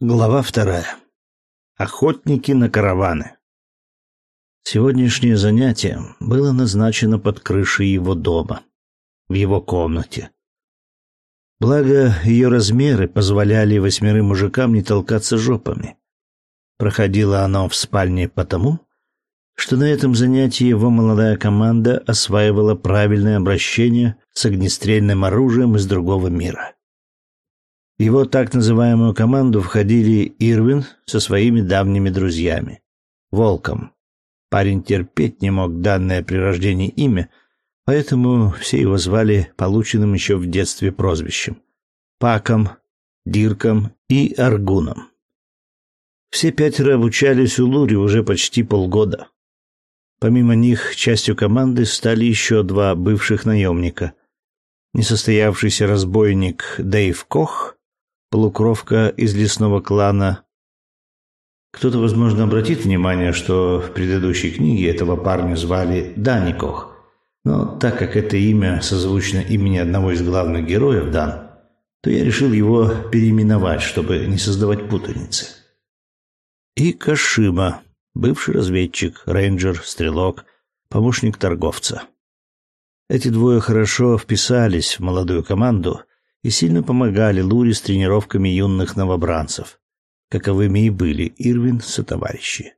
Глава вторая. Охотники на караваны. Сегодняшнее занятие было назначено под крышей его дома, в его комнате. Благо, ее размеры позволяли восьмерым мужикам не толкаться жопами. Проходило оно в спальне потому, что на этом занятии его молодая команда осваивала правильное обращение с огнестрельным оружием из другого мира. Его так называемую команду входили Ирвин со своими давними друзьями. Волком. Парень терпеть не мог данное при рождении имя, поэтому все его звали полученным еще в детстве прозвищем. Паком, Дирком и Аргуном. Все пятеро обучались у Лури уже почти полгода. Помимо них, частью команды стали еще два бывших наемника. Несостоявшийся разбойник Дэйв Кох полукровка из лесного клана. Кто-то, возможно, обратит внимание, что в предыдущей книге этого парня звали Даникох. Но так как это имя созвучно имени одного из главных героев Дан, то я решил его переименовать, чтобы не создавать путаницы. И Кашима, бывший разведчик, рейнджер, стрелок, помощник торговца. Эти двое хорошо вписались в молодую команду – и сильно помогали Луре с тренировками юных новобранцев, каковыми и были Ирвин со товарищи.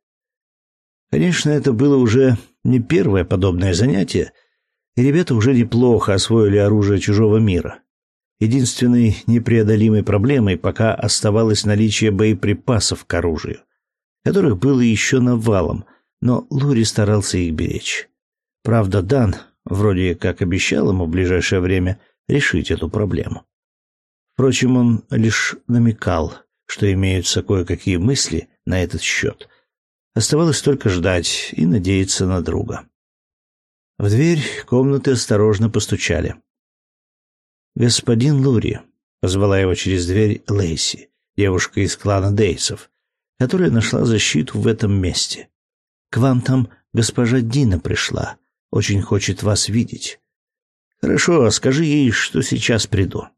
Конечно, это было уже не первое подобное занятие, и ребята уже неплохо освоили оружие чужого мира. Единственной непреодолимой проблемой пока оставалось наличие боеприпасов к оружию, которых было еще навалом, но Лури старался их беречь. Правда, Дан вроде как обещал ему в ближайшее время решить эту проблему. Впрочем, он лишь намекал, что имеются кое-какие мысли на этот счет. Оставалось только ждать и надеяться на друга. В дверь комнаты осторожно постучали. «Господин Лури», — позвала его через дверь Лейси, девушка из клана Дейсов, которая нашла защиту в этом месте. «К вам там госпожа Дина пришла. Очень хочет вас видеть». «Хорошо, скажи ей, что сейчас приду».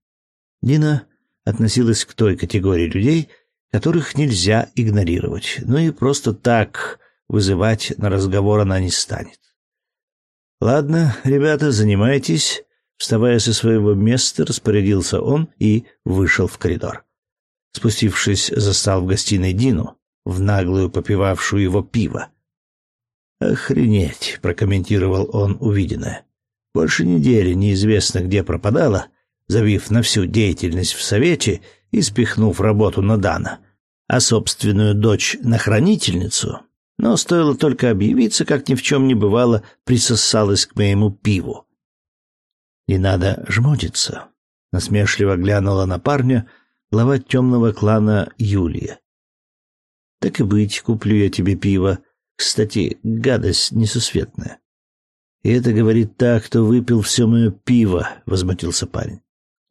Дина относилась к той категории людей, которых нельзя игнорировать, но и просто так вызывать на разговор она не станет. Ладно, ребята, занимайтесь, вставая со своего места, распорядился он и вышел в коридор. Спустившись, застал в гостиной Дину, в наглую попивавшую его пиво. Охренеть, прокомментировал он увиденное. Больше недели неизвестно где пропадала, завив на всю деятельность в Совете и спихнув работу на Дана, а собственную дочь на хранительницу, но стоило только объявиться, как ни в чем не бывало, присосалась к моему пиву. «Не надо жмотиться», — насмешливо глянула на парня глава темного клана Юлия. «Так и быть, куплю я тебе пиво. Кстати, гадость несусветная». «И это говорит так, кто выпил все мое пиво», — возмутился парень.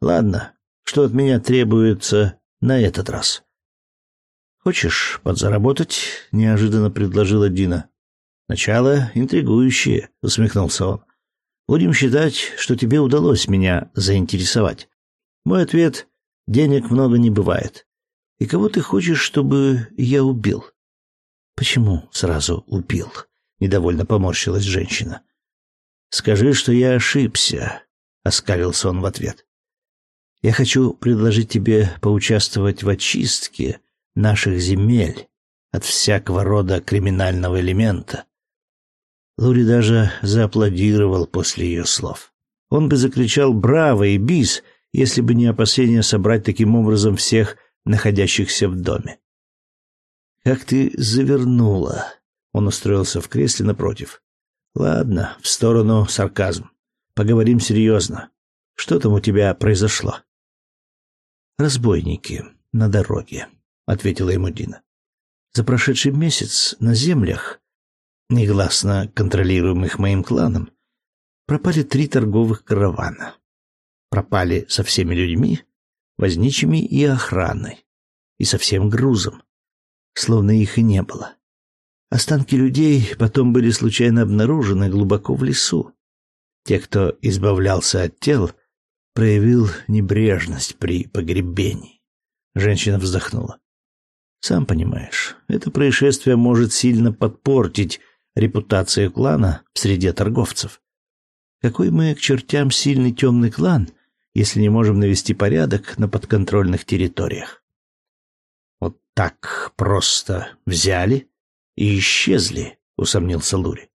Ладно, что от меня требуется на этот раз? Хочешь подзаработать? неожиданно предложила Дина. Начало интригующее, усмехнулся он. Будем считать, что тебе удалось меня заинтересовать. Мой ответ денег много не бывает. И кого ты хочешь, чтобы я убил? Почему сразу убил? недовольно поморщилась женщина. Скажи, что я ошибся, оскалился он в ответ. Я хочу предложить тебе поучаствовать в очистке наших земель от всякого рода криминального элемента. Лури даже зааплодировал после ее слов. Он бы закричал «Браво!» и «Бис!», если бы не опасение собрать таким образом всех находящихся в доме. «Как ты завернула!» Он устроился в кресле напротив. «Ладно, в сторону сарказм. Поговорим серьезно. Что там у тебя произошло?» Разбойники на дороге, ответила ему Дина. За прошедший месяц на землях, негласно контролируемых моим кланом, пропали три торговых каравана. Пропали со всеми людьми, возничими и охраной, и со всем грузом, словно их и не было. Останки людей потом были случайно обнаружены глубоко в лесу. Те, кто избавлялся от тел, проявил небрежность при погребении. Женщина вздохнула. Сам понимаешь, это происшествие может сильно подпортить репутацию клана в среде торговцев. Какой мы к чертям сильный темный клан, если не можем навести порядок на подконтрольных территориях? Вот так просто взяли и исчезли, усомнился Лури.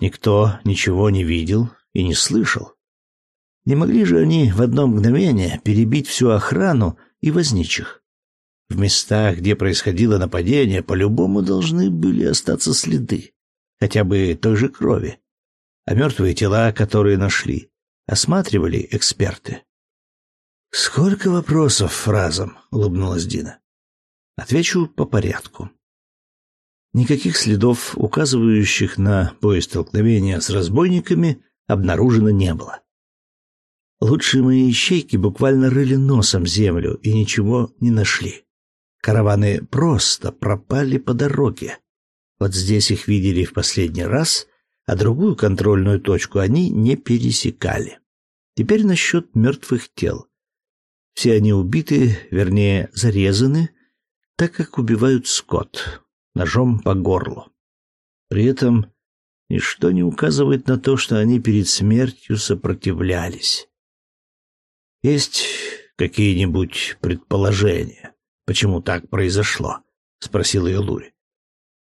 Никто ничего не видел и не слышал. Не могли же они в одно мгновение перебить всю охрану и возничих? В местах, где происходило нападение, по-любому должны были остаться следы, хотя бы той же крови. А мертвые тела, которые нашли, осматривали эксперты. «Сколько вопросов разом?» — улыбнулась Дина. «Отвечу по порядку. Никаких следов, указывающих на боестолкновение с разбойниками, обнаружено не было. Лучшие мои ищейки буквально рыли носом землю и ничего не нашли. Караваны просто пропали по дороге. Вот здесь их видели в последний раз, а другую контрольную точку они не пересекали. Теперь насчет мертвых тел. Все они убиты, вернее, зарезаны, так как убивают скот, ножом по горлу. При этом ничто не указывает на то, что они перед смертью сопротивлялись. Есть какие-нибудь предположения, почему так произошло? спросил ее Лури.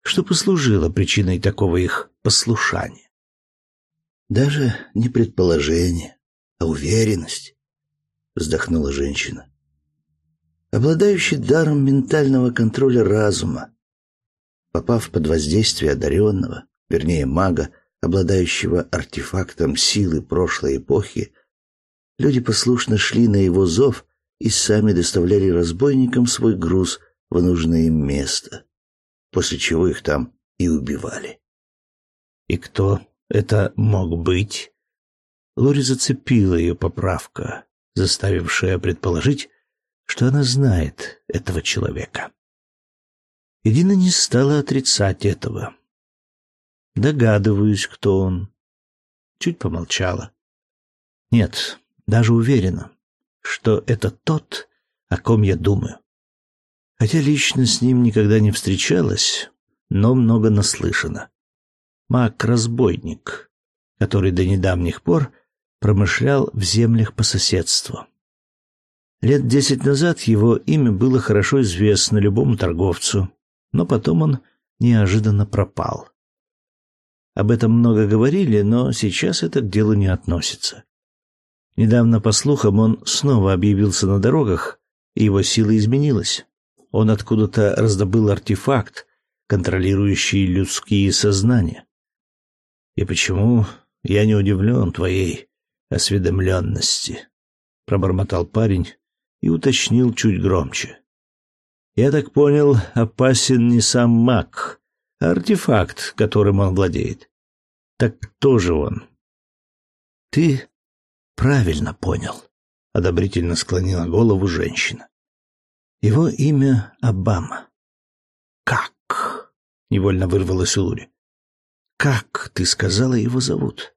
Что послужило причиной такого их послушания? Даже не предположение, а уверенность, вздохнула женщина. Обладающий даром ментального контроля разума, попав под воздействие одаренного, вернее мага, обладающего артефактом силы прошлой эпохи, Люди послушно шли на его зов и сами доставляли разбойникам свой груз в нужное им место, после чего их там и убивали. И кто это мог быть? Лори зацепила ее поправка, заставившая предположить, что она знает этого человека. Едина не стала отрицать этого. Догадываюсь, кто он. Чуть помолчала. Нет, даже уверена, что это тот, о ком я думаю. Хотя лично с ним никогда не встречалась, но много наслышана. Маг-разбойник, который до недавних пор промышлял в землях по соседству. Лет десять назад его имя было хорошо известно любому торговцу, но потом он неожиданно пропал. Об этом много говорили, но сейчас это к делу не относится. Недавно, по слухам, он снова объявился на дорогах, и его сила изменилась. Он откуда-то раздобыл артефакт, контролирующий людские сознания. И почему я не удивлен твоей осведомленности? Пробормотал парень и уточнил чуть громче. Я так понял, опасен не сам маг, а артефакт, которым он владеет. Так кто же он? Ты Правильно понял, одобрительно склонила голову женщина. Его имя Обама. Как? невольно вырвалось у Лури. Как ты сказала его зовут?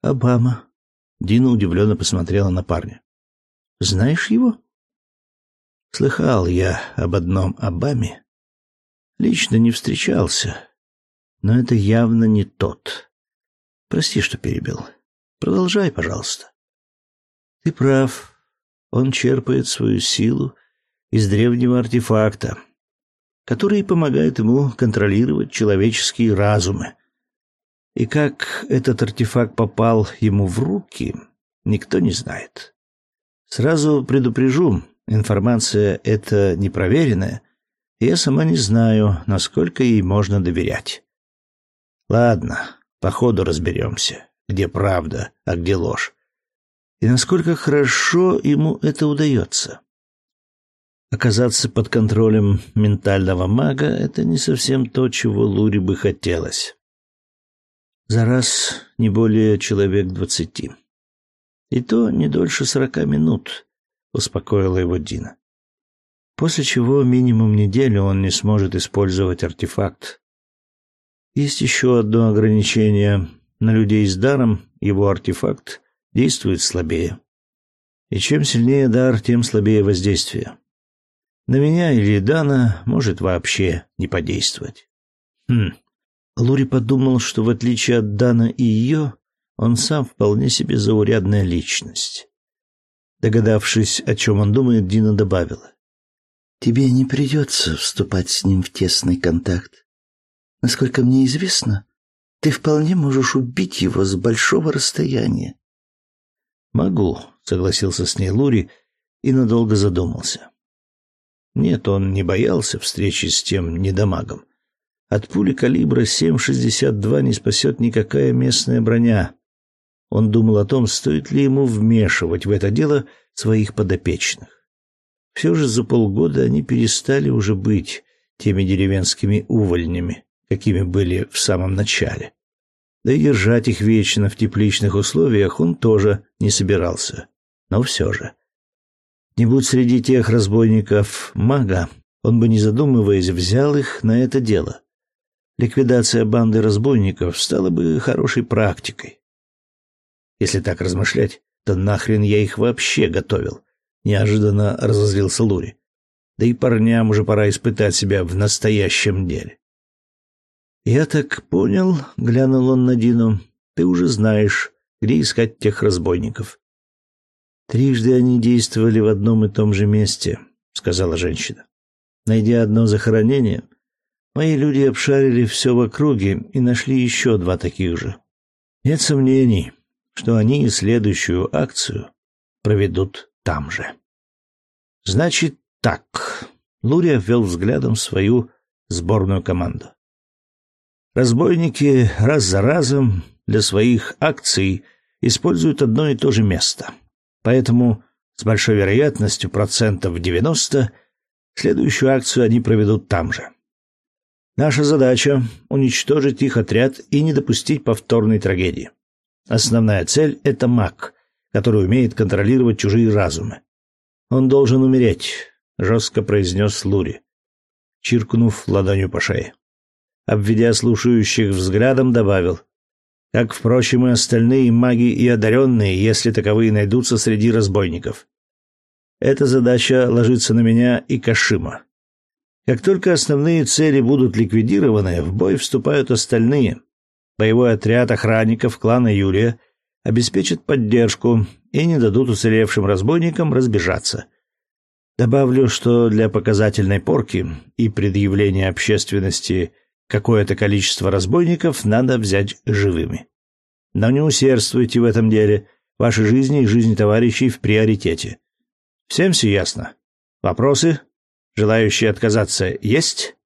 Обама. Дина удивленно посмотрела на парня. Знаешь его? Слыхал я об одном Обаме. Лично не встречался, но это явно не тот. Прости, что перебил. Продолжай, пожалуйста. Ты прав. Он черпает свою силу из древнего артефакта, который помогает ему контролировать человеческие разумы. И как этот артефакт попал ему в руки, никто не знает. Сразу предупрежу, информация эта непроверенная, и я сама не знаю, насколько ей можно доверять. Ладно, по ходу разберемся где правда, а где ложь. И насколько хорошо ему это удается. Оказаться под контролем ментального мага — это не совсем то, чего Лури бы хотелось. За раз не более человек двадцати. И то не дольше сорока минут, — успокоила его Дина. После чего минимум неделю он не сможет использовать артефакт. Есть еще одно ограничение на людей с даром его артефакт действует слабее. И чем сильнее дар, тем слабее воздействие. На меня или Дана может вообще не подействовать. Хм. Лури подумал, что в отличие от Дана и ее, он сам вполне себе заурядная личность. Догадавшись, о чем он думает, Дина добавила. «Тебе не придется вступать с ним в тесный контакт. Насколько мне известно, ты вполне можешь убить его с большого расстояния». «Могу», — согласился с ней Лури и надолго задумался. Нет, он не боялся встречи с тем недомагом. От пули калибра 7,62 не спасет никакая местная броня. Он думал о том, стоит ли ему вмешивать в это дело своих подопечных. Все же за полгода они перестали уже быть теми деревенскими увольнями, какими были в самом начале. Да и держать их вечно в тепличных условиях он тоже не собирался. Но все же. Не будь среди тех разбойников мага, он бы, не задумываясь, взял их на это дело. Ликвидация банды разбойников стала бы хорошей практикой. Если так размышлять, то нахрен я их вообще готовил? Неожиданно разозлился Лури. Да и парням уже пора испытать себя в настоящем деле. Я так понял, глянул он на Дину. Ты уже знаешь, где искать тех разбойников. Трижды они действовали в одном и том же месте, сказала женщина. Найдя одно захоронение, мои люди обшарили все в округе и нашли еще два таких же. Нет сомнений, что они и следующую акцию проведут там же. Значит так. Лурия ввел взглядом свою сборную команду. Разбойники раз за разом для своих акций используют одно и то же место. Поэтому с большой вероятностью процентов 90 следующую акцию они проведут там же. Наша задача уничтожить их отряд и не допустить повторной трагедии. Основная цель это маг, который умеет контролировать чужие разумы. Он должен умереть, жестко произнес Лури, чиркнув ладонью по шее. Обведя слушающих взглядом, добавил: как, впрочем, и остальные маги и одаренные, если таковые найдутся среди разбойников. Эта задача ложится на меня и Кашима. Как только основные цели будут ликвидированы, в бой вступают остальные. Боевой отряд охранников клана Юрия обеспечит поддержку и не дадут уцелевшим разбойникам разбежаться. Добавлю, что для показательной порки и предъявления общественности Какое-то количество разбойников надо взять живыми. Но не усердствуйте в этом деле. Ваши жизни и жизни товарищей в приоритете. Всем все ясно? Вопросы? Желающие отказаться есть?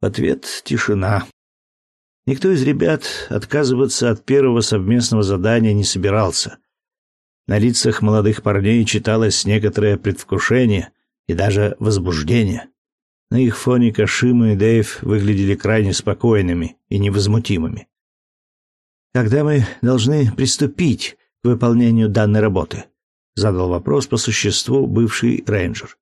В ответ тишина. Никто из ребят отказываться от первого совместного задания не собирался. На лицах молодых парней читалось некоторое предвкушение и даже возбуждение. На их фоне Кашима и Дэйв выглядели крайне спокойными и невозмутимыми. «Когда мы должны приступить к выполнению данной работы?» — задал вопрос по существу бывший рейнджер.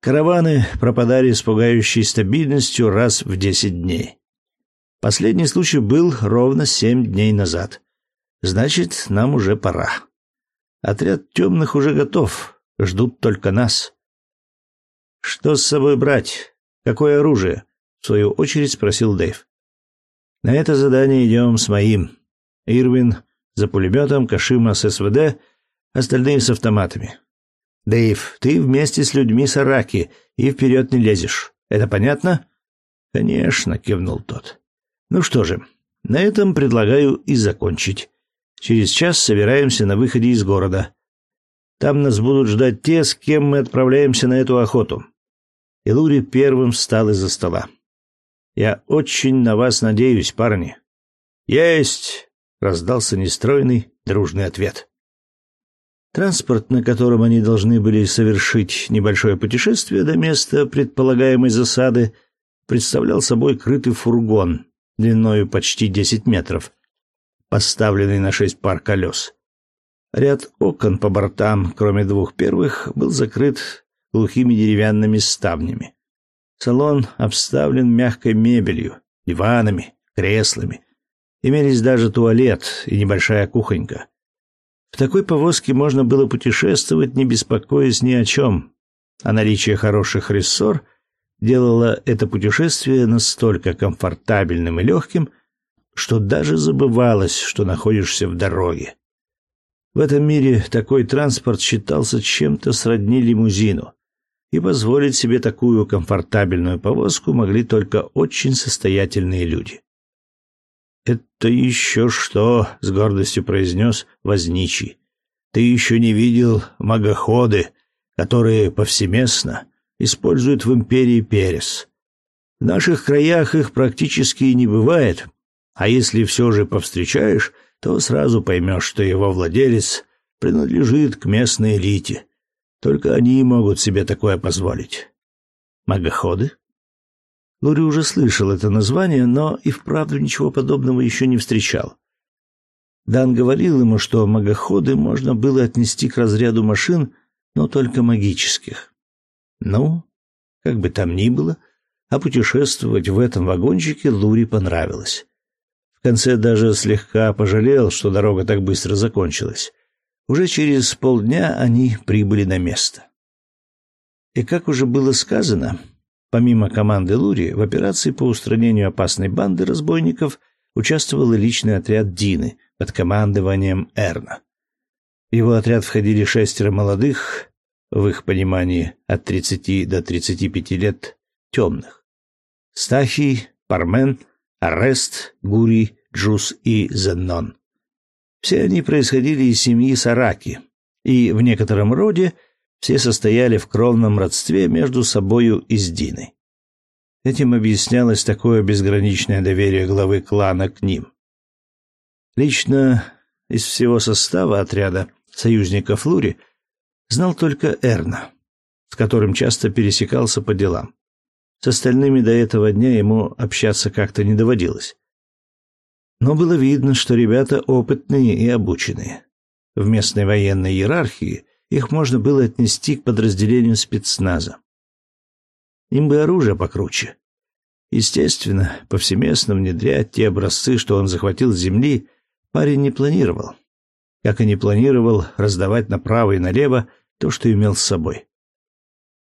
Караваны пропадали с пугающей стабильностью раз в десять дней. Последний случай был ровно семь дней назад. Значит, нам уже пора. Отряд темных уже готов, ждут только нас. Что с собой брать? Какое оружие? В свою очередь спросил Дэйв. На это задание идем с моим. Ирвин за пулеметом, Кашима с СВД, остальные с автоматами. Дэйв, ты вместе с людьми Сараки и вперед не лезешь. Это понятно? Конечно, кивнул тот. Ну что же, на этом предлагаю и закончить. Через час собираемся на выходе из города. Там нас будут ждать те, с кем мы отправляемся на эту охоту. И Лури первым встал из-за стола. Я очень на вас надеюсь, парни. Есть, раздался нестройный дружный ответ. Транспорт, на котором они должны были совершить небольшое путешествие до места предполагаемой засады, представлял собой крытый фургон длиной почти 10 метров, поставленный на шесть пар колес. Ряд окон по бортам, кроме двух первых, был закрыт глухими деревянными ставнями. Салон обставлен мягкой мебелью, диванами, креслами. Имелись даже туалет и небольшая кухонька. В такой повозке можно было путешествовать, не беспокоясь ни о чем. а наличие хороших рессор делало это путешествие настолько комфортабельным и легким, что даже забывалось, что находишься в дороге. В этом мире такой транспорт считался чем-то сродни лимузину, и позволить себе такую комфортабельную повозку могли только очень состоятельные люди. «Это еще что?» — с гордостью произнес Возничий. «Ты еще не видел магоходы, которые повсеместно используют в империи Перес. В наших краях их практически не бывает, а если все же повстречаешь, то сразу поймешь, что его владелец принадлежит к местной элите. Только они могут себе такое позволить. Магоходы? Лури уже слышал это название, но и вправду ничего подобного еще не встречал. Дан говорил ему, что магоходы можно было отнести к разряду машин, но только магических. Ну, как бы там ни было, а путешествовать в этом вагончике Лури понравилось. В конце даже слегка пожалел, что дорога так быстро закончилась. Уже через полдня они прибыли на место. И как уже было сказано, помимо команды Лури, в операции по устранению опасной банды разбойников участвовал и личный отряд Дины под командованием Эрна. В его отряд входили шестеро молодых, в их понимании от 30 до 35 лет, темных. Стахий, Пармен, Арест, Гури, Джус и Зеннон. Все они происходили из семьи Сараки, и в некотором роде все состояли в кровном родстве между собою и с Диной. Этим объяснялось такое безграничное доверие главы клана к ним. Лично из всего состава отряда союзников Лури знал только Эрна, с которым часто пересекался по делам. С остальными до этого дня ему общаться как-то не доводилось. Но было видно, что ребята опытные и обученные. В местной военной иерархии их можно было отнести к подразделению спецназа. Им бы оружие покруче. Естественно, повсеместно внедрять те образцы, что он захватил с земли, парень не планировал. Как и не планировал раздавать направо и налево то, что имел с собой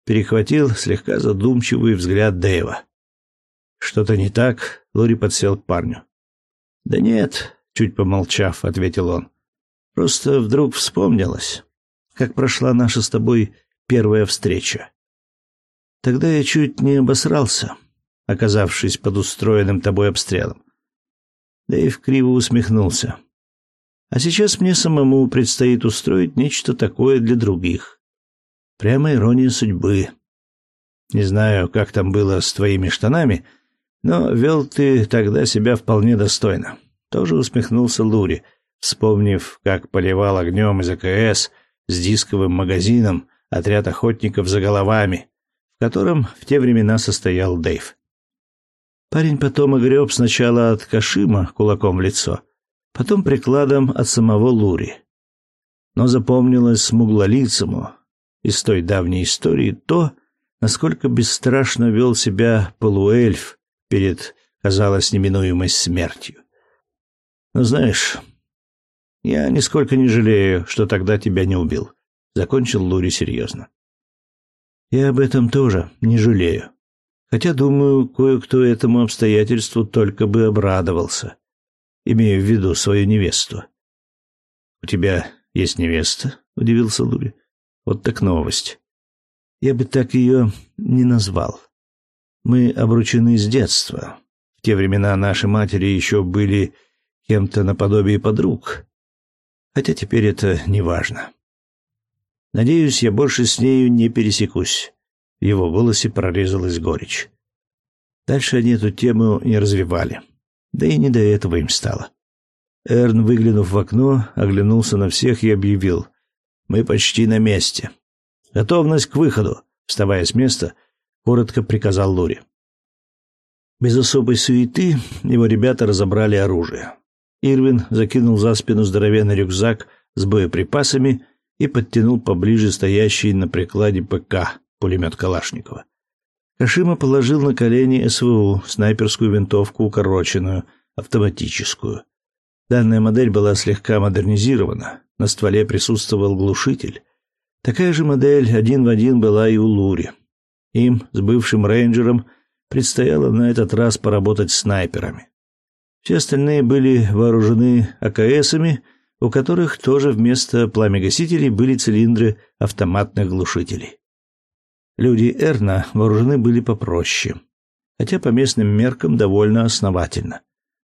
перехватил слегка задумчивый взгляд Дэйва. Что-то не так? Лори подсел к парню. Да нет, чуть помолчав, ответил он. Просто вдруг вспомнилось, как прошла наша с тобой первая встреча. Тогда я чуть не обосрался, оказавшись под устроенным тобой обстрелом. Дэйв криво усмехнулся. А сейчас мне самому предстоит устроить нечто такое для других. Прямо ирония судьбы. Не знаю, как там было с твоими штанами, но вел ты тогда себя вполне достойно. Тоже усмехнулся Лури, вспомнив, как поливал огнем из АКС с дисковым магазином отряд охотников за головами, в котором в те времена состоял Дэйв. Парень потом огреб сначала от Кашима кулаком в лицо, потом прикладом от самого Лури. Но запомнилось смуглолицему, из той давней истории то, насколько бесстрашно вел себя полуэльф перед, казалось, неминуемой смертью. Но знаешь, я нисколько не жалею, что тогда тебя не убил, закончил Лури серьезно. Я об этом тоже не жалею. Хотя, думаю, кое-кто этому обстоятельству только бы обрадовался, имея в виду свою невесту. У тебя есть невеста? удивился Лури. Вот так новость. Я бы так ее не назвал. Мы обручены с детства. В те времена наши матери еще были кем-то наподобие подруг. Хотя теперь это не важно. Надеюсь, я больше с нею не пересекусь. В его голосе прорезалась горечь. Дальше они эту тему не развивали. Да и не до этого им стало. Эрн, выглянув в окно, оглянулся на всех и объявил: мы почти на месте. Готовность к выходу, вставая с места, коротко приказал Лури. Без особой суеты его ребята разобрали оружие. Ирвин закинул за спину здоровенный рюкзак с боеприпасами и подтянул поближе стоящий на прикладе ПК пулемет Калашникова. Кашима положил на колени СВУ, снайперскую винтовку укороченную, автоматическую. Данная модель была слегка модернизирована, на стволе присутствовал глушитель. Такая же модель один в один была и у Лури. Им с бывшим рейнджером предстояло на этот раз поработать снайперами. Все остальные были вооружены АКСами, у которых тоже вместо пламегасителей были цилиндры автоматных глушителей. Люди Эрна вооружены были попроще, хотя по местным меркам довольно основательно.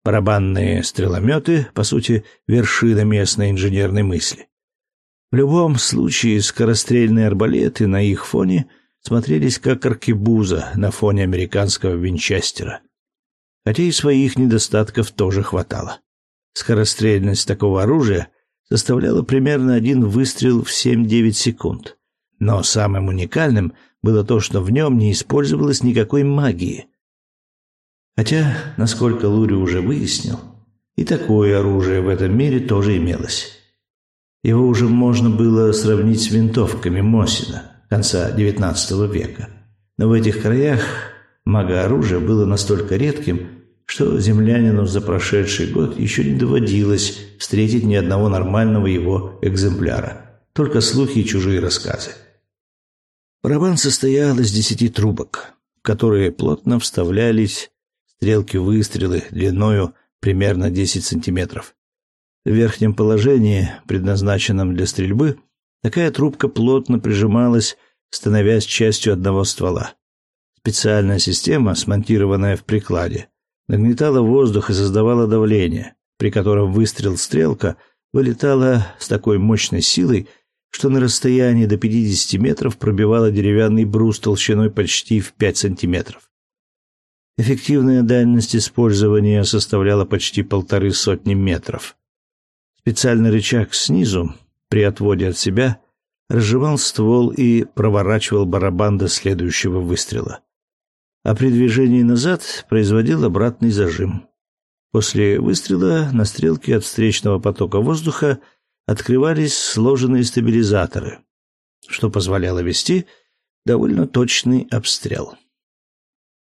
Барабанные стрелометы, по сути, вершина местной инженерной мысли. В любом случае, скорострельные арбалеты на их фоне смотрелись как аркебуза на фоне американского винчестера. Хотя и своих недостатков тоже хватало. Скорострельность такого оружия составляла примерно один выстрел в 7-9 секунд. Но самым уникальным было то, что в нем не использовалось никакой магии. Хотя, насколько Лури уже выяснил, и такое оружие в этом мире тоже имелось. Его уже можно было сравнить с винтовками Мосина конца XIX века. Но в этих краях магооружие было настолько редким, что землянину за прошедший год еще не доводилось встретить ни одного нормального его экземпляра, только слухи и чужие рассказы. Барабан состоял из десяти трубок, которые плотно вставлялись стрелки выстрелы длиною примерно 10 сантиметров. В верхнем положении, предназначенном для стрельбы, такая трубка плотно прижималась, становясь частью одного ствола. Специальная система, смонтированная в прикладе, нагнетала воздух и создавала давление, при котором выстрел стрелка вылетала с такой мощной силой, что на расстоянии до 50 метров пробивала деревянный брус толщиной почти в 5 сантиметров. Эффективная дальность использования составляла почти полторы сотни метров. Специальный рычаг снизу, при отводе от себя, разжимал ствол и проворачивал барабан до следующего выстрела. А при движении назад производил обратный зажим. После выстрела на стрелке от встречного потока воздуха открывались сложенные стабилизаторы, что позволяло вести довольно точный обстрел.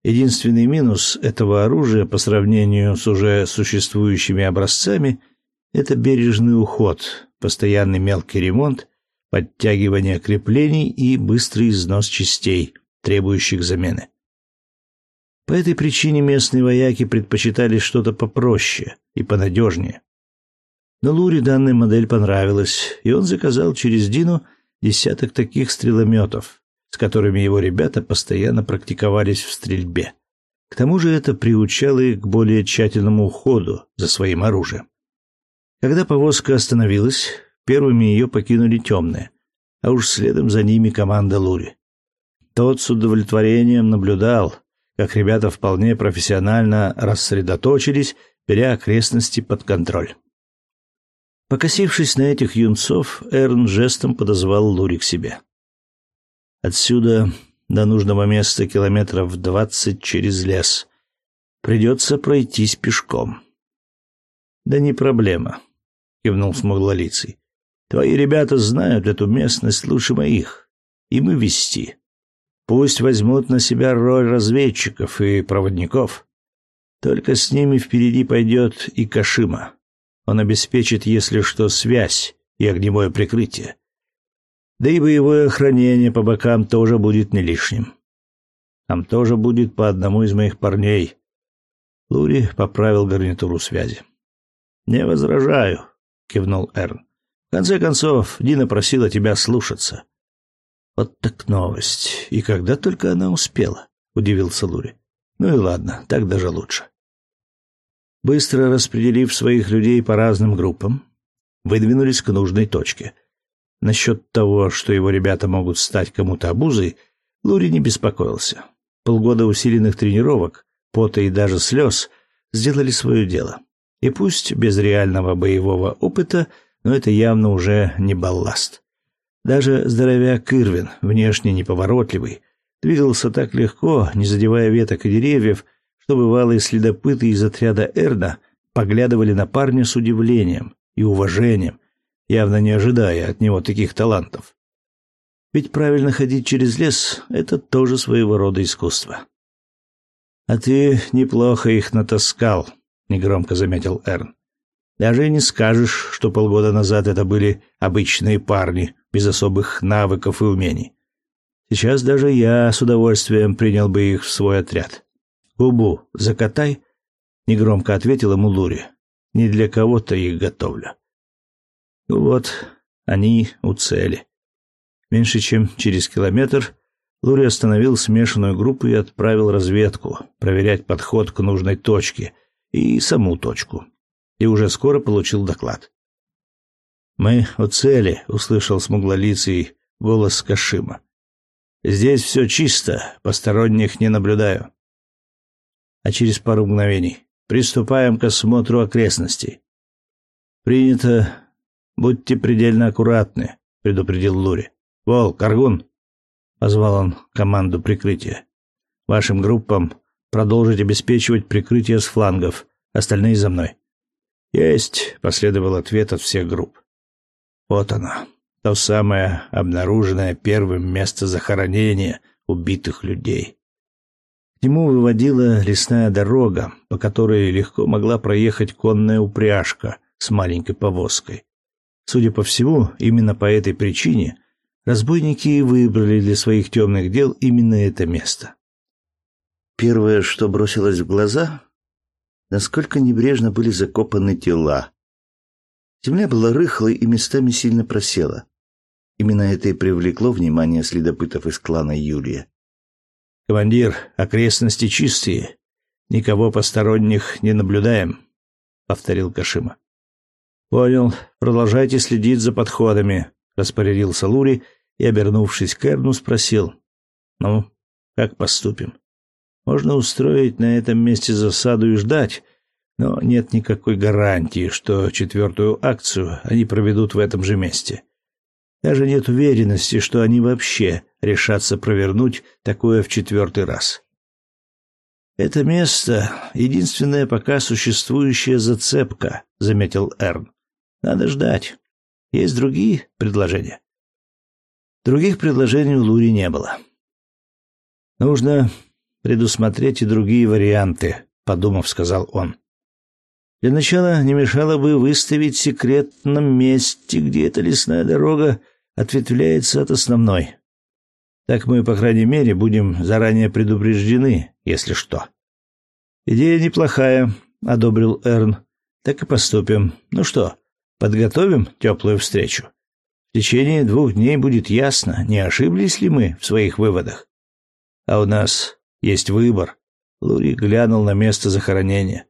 Единственный минус этого оружия по сравнению с уже существующими образцами – это бережный уход, постоянный мелкий ремонт, подтягивание креплений и быстрый износ частей, требующих замены. По этой причине местные вояки предпочитали что-то попроще и понадежнее. Но Лури данная модель понравилась, и он заказал через Дину десяток таких стрелометов, с которыми его ребята постоянно практиковались в стрельбе. К тому же это приучало их к более тщательному уходу за своим оружием. Когда повозка остановилась, первыми ее покинули темные, а уж следом за ними команда Лури. Тот с удовлетворением наблюдал, как ребята вполне профессионально рассредоточились, беря окрестности под контроль. Покосившись на этих юнцов, Эрн жестом подозвал Лури к себе. Отсюда до нужного места километров двадцать через лес. Придется пройтись пешком. Да не проблема, кивнул смуглолицый. Твои ребята знают эту местность лучше моих. И вести. Пусть возьмут на себя роль разведчиков и проводников. Только с ними впереди пойдет и Кашима. Он обеспечит, если что, связь и огневое прикрытие. Да и боевое охранение по бокам тоже будет не лишним. Там тоже будет по одному из моих парней. Лури поправил гарнитуру связи. Не возражаю, кивнул Эрн. В конце концов, Дина просила тебя слушаться. Вот так новость. И когда только она успела, удивился Лури. Ну и ладно, так даже лучше. Быстро распределив своих людей по разным группам, выдвинулись к нужной точке. Насчет того, что его ребята могут стать кому-то обузой, Лури не беспокоился. Полгода усиленных тренировок, пота и даже слез сделали свое дело. И пусть без реального боевого опыта, но это явно уже не балласт. Даже здоровяк Ирвин, внешне неповоротливый, двигался так легко, не задевая веток и деревьев, что бывалые следопыты из отряда Эрда поглядывали на парня с удивлением и уважением, явно не ожидая от него таких талантов. Ведь правильно ходить через лес — это тоже своего рода искусство. — А ты неплохо их натаскал, негромко заметил Эрн. Даже не скажешь, что полгода назад это были обычные парни, без особых навыков и умений. Сейчас даже я с удовольствием принял бы их в свой отряд. «Губу закатай», — негромко ответил ему Лури. «Не для кого-то их готовлю». Вот, они у цели. Меньше чем через километр Лури остановил смешанную группу и отправил разведку проверять подход к нужной точке и саму точку. И уже скоро получил доклад. «Мы у цели», — услышал смуглолицый голос Кашима. «Здесь все чисто, посторонних не наблюдаю». А через пару мгновений приступаем к осмотру окрестностей. «Принято. Будьте предельно аккуратны», — предупредил Лури. «Вол, Каргун!» — позвал он команду прикрытия. «Вашим группам продолжить обеспечивать прикрытие с флангов, остальные за мной». «Есть», — последовал ответ от всех групп. Вот оно, то самое обнаруженное первым место захоронения убитых людей. К нему выводила лесная дорога, по которой легко могла проехать конная упряжка с маленькой повозкой. Судя по всему, именно по этой причине разбойники и выбрали для своих темных дел именно это место. Первое, что бросилось в глаза, насколько небрежно были закопаны тела. Земля была рыхлой и местами сильно просела. Именно это и привлекло внимание следопытов из клана Юлия. «Командир, окрестности чистые. Никого посторонних не наблюдаем», — повторил Кашима. «Понял. Продолжайте следить за подходами», — распорядился Лури и, обернувшись к Эрну, спросил. «Ну, как поступим? Можно устроить на этом месте засаду и ждать, но нет никакой гарантии, что четвертую акцию они проведут в этом же месте. Даже нет уверенности, что они вообще решатся провернуть такое в четвертый раз. Это место — единственная пока существующая зацепка, — заметил Эрн. Надо ждать. Есть другие предложения? Других предложений у Лури не было. Нужно предусмотреть и другие варианты, подумав, сказал он. Для начала не мешало бы выставить в секретном месте, где эта лесная дорога ответвляется от основной. Так мы, по крайней мере, будем заранее предупреждены, если что. Идея неплохая, одобрил Эрн. Так и поступим. Ну что, Подготовим теплую встречу. В течение двух дней будет ясно, не ошиблись ли мы в своих выводах. А у нас есть выбор. Лури глянул на место захоронения.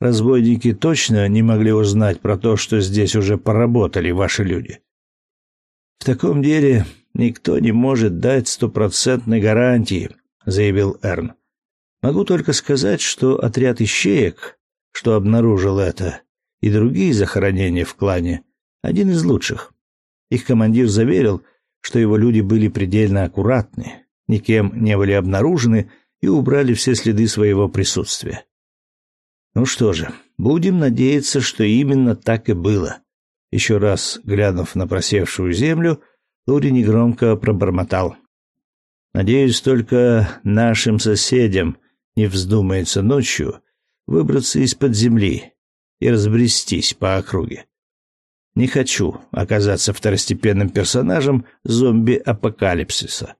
Разбойники точно не могли узнать про то, что здесь уже поработали ваши люди. В таком деле никто не может дать стопроцентной гарантии, заявил Эрн. Могу только сказать, что отряд ищеек, что обнаружил это, и другие захоронения в клане, один из лучших. Их командир заверил, что его люди были предельно аккуратны, никем не были обнаружены и убрали все следы своего присутствия. Ну что же, будем надеяться, что именно так и было. Еще раз глянув на просевшую землю, Лури негромко пробормотал. Надеюсь, только нашим соседям не вздумается ночью выбраться из-под земли и разбрестись по округе. Не хочу оказаться второстепенным персонажем зомби-апокалипсиса.